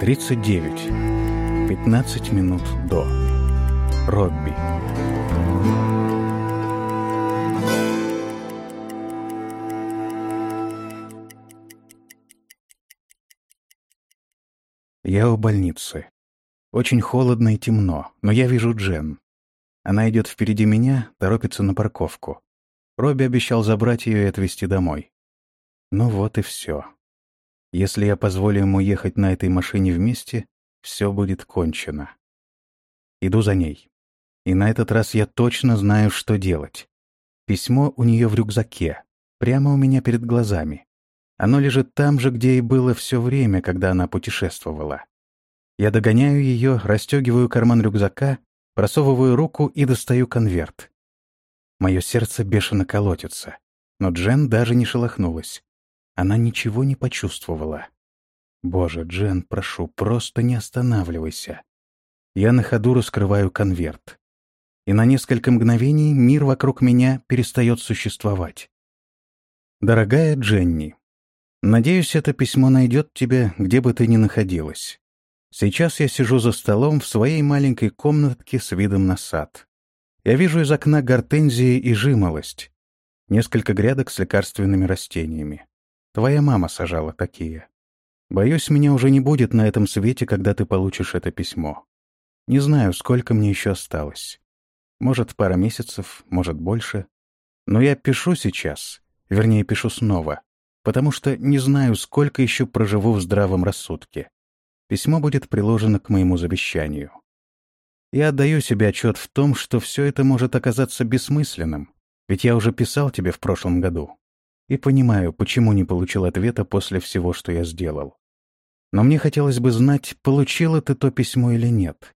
39. 15 минут до. Робби. Я у больницы. Очень холодно и темно, но я вижу Джен. Она идет впереди меня, торопится на парковку. Робби обещал забрать ее и отвезти домой. Ну вот и все. Если я позволю ему ехать на этой машине вместе, все будет кончено. Иду за ней. И на этот раз я точно знаю, что делать. Письмо у нее в рюкзаке, прямо у меня перед глазами. Оно лежит там же, где и было все время, когда она путешествовала. Я догоняю ее, расстегиваю карман рюкзака, просовываю руку и достаю конверт. Мое сердце бешено колотится, но Джен даже не шелохнулась. Она ничего не почувствовала. «Боже, Джен, прошу, просто не останавливайся». Я на ходу раскрываю конверт. И на несколько мгновений мир вокруг меня перестает существовать. Дорогая Дженни, надеюсь, это письмо найдет тебя, где бы ты ни находилась. Сейчас я сижу за столом в своей маленькой комнатке с видом на сад. Я вижу из окна гортензии и жимолость. Несколько грядок с лекарственными растениями. Твоя мама сажала такие. Боюсь, меня уже не будет на этом свете, когда ты получишь это письмо. Не знаю, сколько мне еще осталось. Может, пара месяцев, может, больше. Но я пишу сейчас, вернее, пишу снова, потому что не знаю, сколько еще проживу в здравом рассудке. Письмо будет приложено к моему завещанию. Я отдаю себе отчет в том, что все это может оказаться бессмысленным, ведь я уже писал тебе в прошлом году. И понимаю, почему не получил ответа после всего, что я сделал. Но мне хотелось бы знать, получила ты то письмо или нет.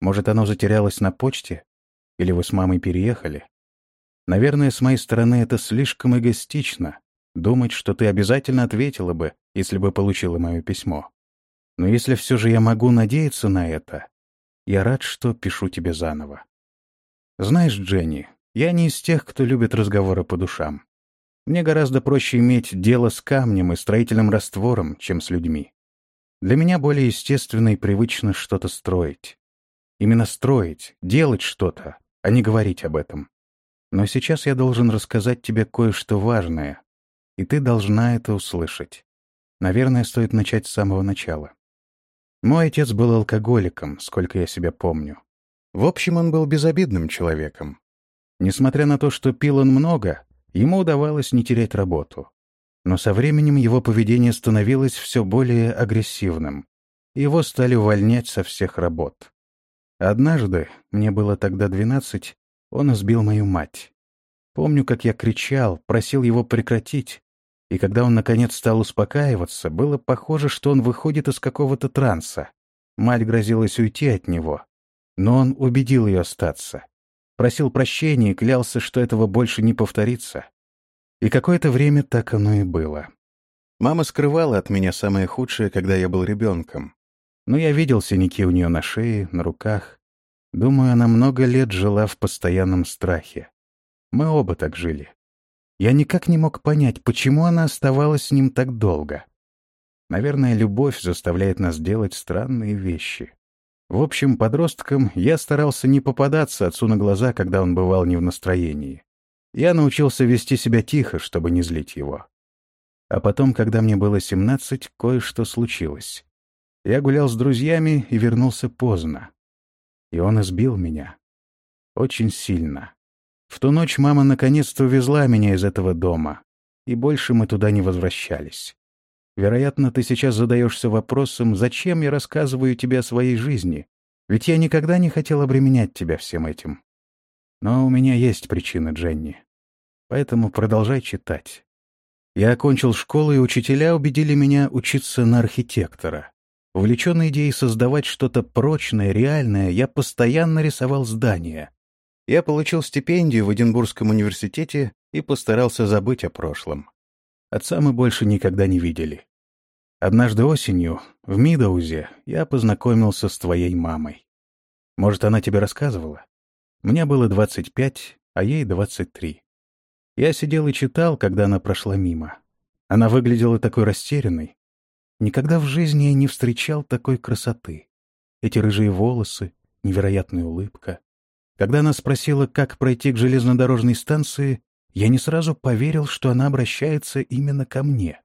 Может, оно затерялось на почте? Или вы с мамой переехали? Наверное, с моей стороны это слишком эгоистично — думать, что ты обязательно ответила бы, если бы получила мое письмо. Но если все же я могу надеяться на это, я рад, что пишу тебе заново. Знаешь, Дженни, я не из тех, кто любит разговоры по душам. Мне гораздо проще иметь дело с камнем и строительным раствором, чем с людьми. Для меня более естественно и привычно что-то строить. Именно строить, делать что-то, а не говорить об этом. Но сейчас я должен рассказать тебе кое-что важное, и ты должна это услышать. Наверное, стоит начать с самого начала. Мой отец был алкоголиком, сколько я себя помню. В общем, он был безобидным человеком. Несмотря на то, что пил он много, ему удавалось не терять работу. Но со временем его поведение становилось все более агрессивным. Его стали увольнять со всех работ. Однажды, мне было тогда двенадцать, он избил мою мать. Помню, как я кричал, просил его прекратить, и когда он, наконец, стал успокаиваться, было похоже, что он выходит из какого-то транса. Мать грозилась уйти от него. Но он убедил ее остаться. Просил прощения и клялся, что этого больше не повторится. И какое-то время так оно и было. Мама скрывала от меня самое худшее, когда я был ребенком. Но я видел синяки у нее на шее, на руках. Думаю, она много лет жила в постоянном страхе. Мы оба так жили. Я никак не мог понять, почему она оставалась с ним так долго. Наверное, любовь заставляет нас делать странные вещи. В общем, подростком я старался не попадаться отцу на глаза, когда он бывал не в настроении. Я научился вести себя тихо, чтобы не злить его. А потом, когда мне было семнадцать, кое-что случилось. Я гулял с друзьями и вернулся поздно. И он избил меня. Очень сильно. В ту ночь мама наконец-то увезла меня из этого дома, и больше мы туда не возвращались. Вероятно, ты сейчас задаешься вопросом, зачем я рассказываю тебе о своей жизни, ведь я никогда не хотел обременять тебя всем этим. Но у меня есть причина, Дженни. Поэтому продолжай читать. Я окончил школу, и учителя убедили меня учиться на архитектора. Увлеченный идеей создавать что-то прочное, реальное, я постоянно рисовал здания. Я получил стипендию в Эдинбургском университете и постарался забыть о прошлом. Отца мы больше никогда не видели. Однажды осенью, в Мидаузе, я познакомился с твоей мамой. Может, она тебе рассказывала? Мне было 25, а ей 23. Я сидел и читал, когда она прошла мимо. Она выглядела такой растерянной. Никогда в жизни я не встречал такой красоты. Эти рыжие волосы, невероятная улыбка. Когда она спросила, как пройти к железнодорожной станции, я не сразу поверил, что она обращается именно ко мне.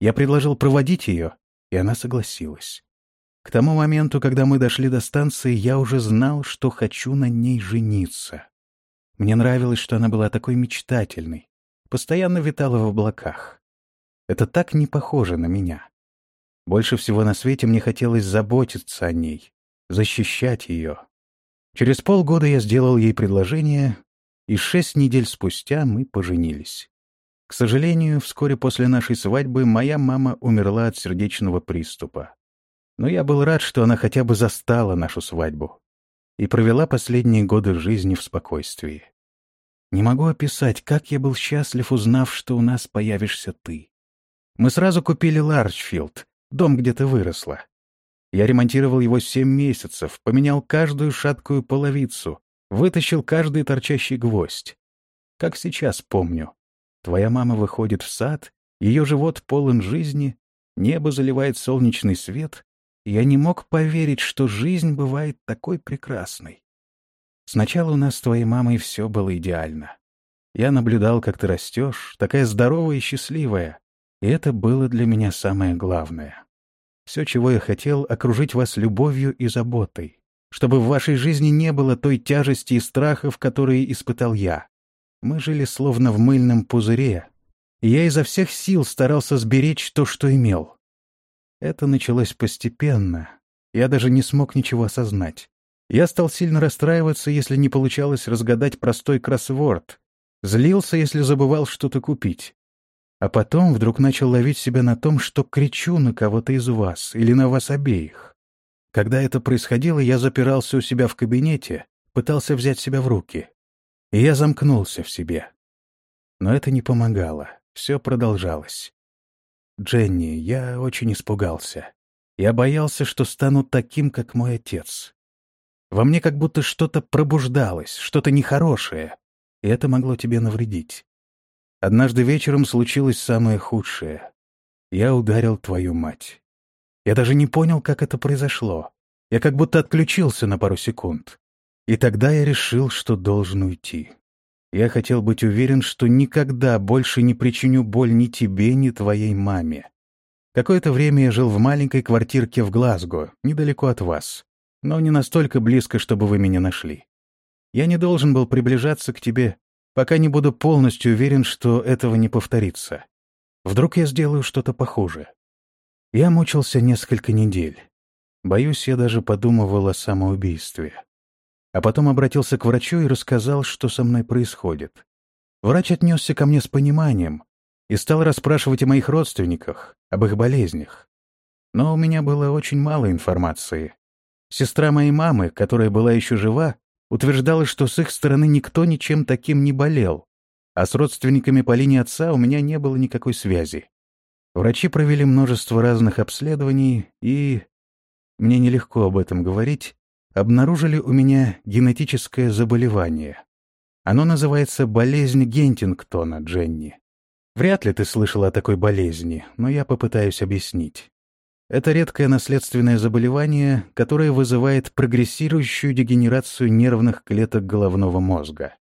Я предложил проводить ее, и она согласилась. К тому моменту, когда мы дошли до станции, я уже знал, что хочу на ней жениться. Мне нравилось, что она была такой мечтательной, постоянно витала в облаках. Это так не похоже на меня. Больше всего на свете мне хотелось заботиться о ней, защищать ее. Через полгода я сделал ей предложение, и шесть недель спустя мы поженились. К сожалению, вскоре после нашей свадьбы моя мама умерла от сердечного приступа. Но я был рад, что она хотя бы застала нашу свадьбу и провела последние годы жизни в спокойствии. Не могу описать, как я был счастлив, узнав, что у нас появишься ты. Мы сразу купили Ларчфилд, дом, где ты выросла. Я ремонтировал его семь месяцев, поменял каждую шаткую половицу, вытащил каждый торчащий гвоздь. Как сейчас помню. Твоя мама выходит в сад, ее живот полон жизни, небо заливает солнечный свет, я не мог поверить, что жизнь бывает такой прекрасной. Сначала у нас с твоей мамой все было идеально. Я наблюдал, как ты растешь, такая здоровая и счастливая, и это было для меня самое главное. Все, чего я хотел, окружить вас любовью и заботой, чтобы в вашей жизни не было той тяжести и страхов, которые испытал я. Мы жили словно в мыльном пузыре, я изо всех сил старался сберечь то, что имел. Это началось постепенно. Я даже не смог ничего осознать. Я стал сильно расстраиваться, если не получалось разгадать простой кроссворд. Злился, если забывал что-то купить. А потом вдруг начал ловить себя на том, что кричу на кого-то из вас или на вас обеих. Когда это происходило, я запирался у себя в кабинете, пытался взять себя в руки. И я замкнулся в себе. Но это не помогало. Все продолжалось. Дженни, я очень испугался. Я боялся, что стану таким, как мой отец. Во мне как будто что-то пробуждалось, что-то нехорошее, и это могло тебе навредить. Однажды вечером случилось самое худшее. Я ударил твою мать. Я даже не понял, как это произошло. Я как будто отключился на пару секунд. И тогда я решил, что должен уйти. Я хотел быть уверен, что никогда больше не причиню боль ни тебе, ни твоей маме. Какое-то время я жил в маленькой квартирке в Глазго, недалеко от вас, но не настолько близко, чтобы вы меня нашли. Я не должен был приближаться к тебе пока не буду полностью уверен, что этого не повторится. Вдруг я сделаю что-то похуже. Я мучился несколько недель. Боюсь, я даже подумывал о самоубийстве. А потом обратился к врачу и рассказал, что со мной происходит. Врач отнесся ко мне с пониманием и стал расспрашивать о моих родственниках, об их болезнях. Но у меня было очень мало информации. Сестра моей мамы, которая была еще жива, утверждала, что с их стороны никто ничем таким не болел, а с родственниками по линии отца у меня не было никакой связи. Врачи провели множество разных обследований и, мне нелегко об этом говорить, обнаружили у меня генетическое заболевание. Оно называется болезнь Гентингтона, Дженни. Вряд ли ты слышала о такой болезни, но я попытаюсь объяснить. Это редкое наследственное заболевание, которое вызывает прогрессирующую дегенерацию нервных клеток головного мозга.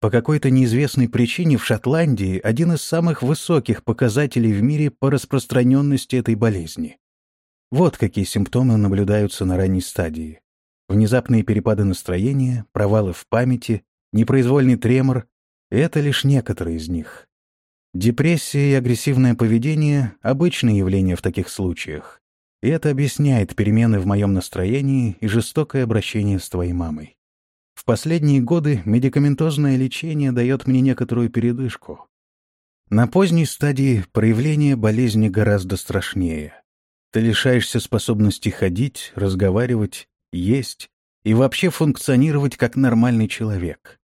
По какой-то неизвестной причине в Шотландии один из самых высоких показателей в мире по распространенности этой болезни. Вот какие симптомы наблюдаются на ранней стадии. Внезапные перепады настроения, провалы в памяти, непроизвольный тремор — это лишь некоторые из них. Депрессия и агрессивное поведение — обычные явления в таких случаях. И это объясняет перемены в моем настроении и жестокое обращение с твоей мамой. В последние годы медикаментозное лечение дает мне некоторую передышку. На поздней стадии проявление болезни гораздо страшнее. Ты лишаешься способности ходить, разговаривать, есть и вообще функционировать как нормальный человек.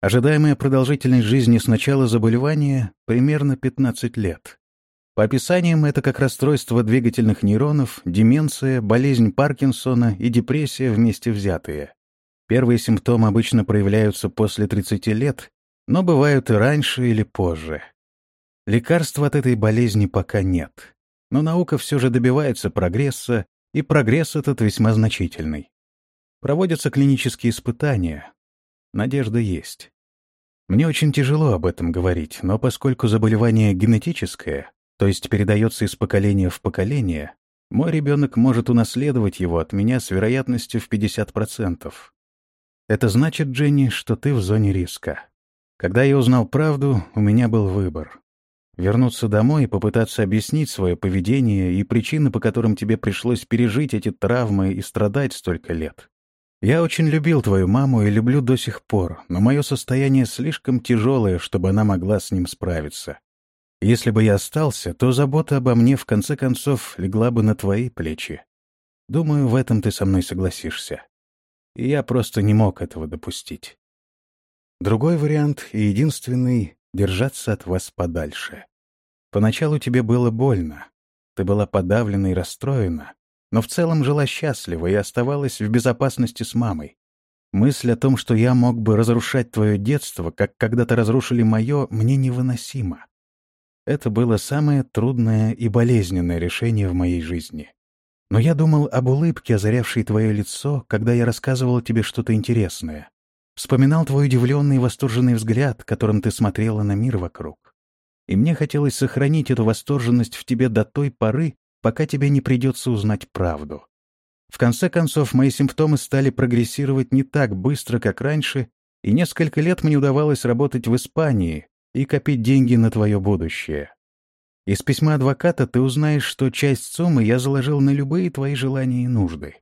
Ожидаемая продолжительность жизни с начала заболевания — примерно 15 лет. По описаниям, это как расстройство двигательных нейронов, деменция, болезнь Паркинсона и депрессия вместе взятые. Первые симптомы обычно проявляются после 30 лет, но бывают и раньше или позже. Лекарства от этой болезни пока нет. Но наука все же добивается прогресса, и прогресс этот весьма значительный. Проводятся клинические испытания. Надежда есть. Мне очень тяжело об этом говорить, но поскольку заболевание генетическое, то есть передается из поколения в поколение, мой ребенок может унаследовать его от меня с вероятностью в 50%. Это значит, Дженни, что ты в зоне риска. Когда я узнал правду, у меня был выбор. Вернуться домой и попытаться объяснить свое поведение и причины, по которым тебе пришлось пережить эти травмы и страдать столько лет. Я очень любил твою маму и люблю до сих пор, но мое состояние слишком тяжелое, чтобы она могла с ним справиться. Если бы я остался, то забота обо мне в конце концов легла бы на твои плечи. Думаю, в этом ты со мной согласишься. И я просто не мог этого допустить. Другой вариант и единственный — держаться от вас подальше. Поначалу тебе было больно. Ты была подавлена и расстроена, но в целом жила счастливо и оставалась в безопасности с мамой. Мысль о том, что я мог бы разрушать твое детство, как когда-то разрушили мое, мне невыносима. Это было самое трудное и болезненное решение в моей жизни. Но я думал об улыбке, озарявшей твое лицо, когда я рассказывал тебе что-то интересное. Вспоминал твой удивленный и восторженный взгляд, которым ты смотрела на мир вокруг. И мне хотелось сохранить эту восторженность в тебе до той поры, пока тебе не придется узнать правду. В конце концов, мои симптомы стали прогрессировать не так быстро, как раньше, и несколько лет мне удавалось работать в Испании, и копить деньги на твое будущее. Из письма адвоката ты узнаешь, что часть суммы я заложил на любые твои желания и нужды.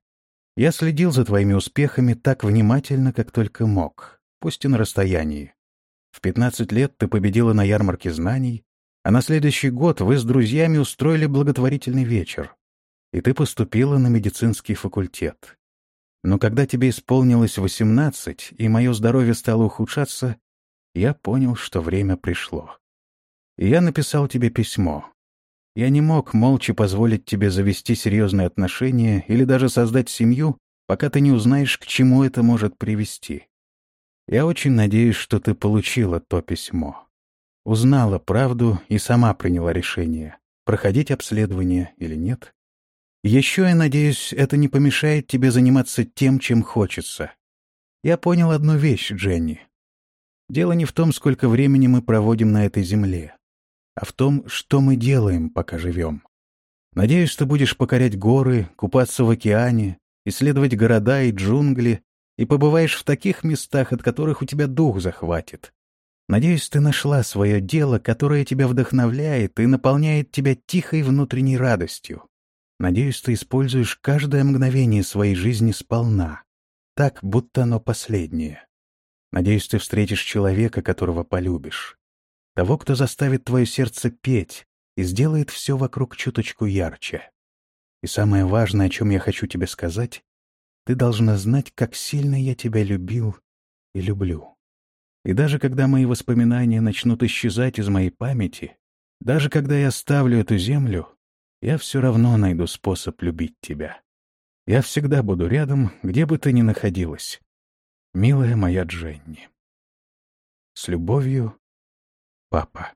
Я следил за твоими успехами так внимательно, как только мог, пусть и на расстоянии. В 15 лет ты победила на ярмарке знаний, а на следующий год вы с друзьями устроили благотворительный вечер, и ты поступила на медицинский факультет. Но когда тебе исполнилось 18, и мое здоровье стало ухудшаться, я понял, что время пришло. И я написал тебе письмо. Я не мог молча позволить тебе завести серьезные отношения или даже создать семью, пока ты не узнаешь, к чему это может привести. Я очень надеюсь, что ты получила то письмо. Узнала правду и сама приняла решение, проходить обследование или нет. Еще я надеюсь, это не помешает тебе заниматься тем, чем хочется. Я понял одну вещь, Дженни. Дело не в том, сколько времени мы проводим на этой земле, а в том, что мы делаем, пока живем. Надеюсь, ты будешь покорять горы, купаться в океане, исследовать города и джунгли, и побываешь в таких местах, от которых у тебя дух захватит. Надеюсь, ты нашла свое дело, которое тебя вдохновляет и наполняет тебя тихой внутренней радостью. Надеюсь, ты используешь каждое мгновение своей жизни сполна, так, будто оно последнее. Надеюсь, ты встретишь человека, которого полюбишь. Того, кто заставит твое сердце петь и сделает все вокруг чуточку ярче. И самое важное, о чем я хочу тебе сказать, ты должна знать, как сильно я тебя любил и люблю. И даже когда мои воспоминания начнут исчезать из моей памяти, даже когда я оставлю эту землю, я все равно найду способ любить тебя. Я всегда буду рядом, где бы ты ни находилась, Милая моя Дженни. С любовью, папа.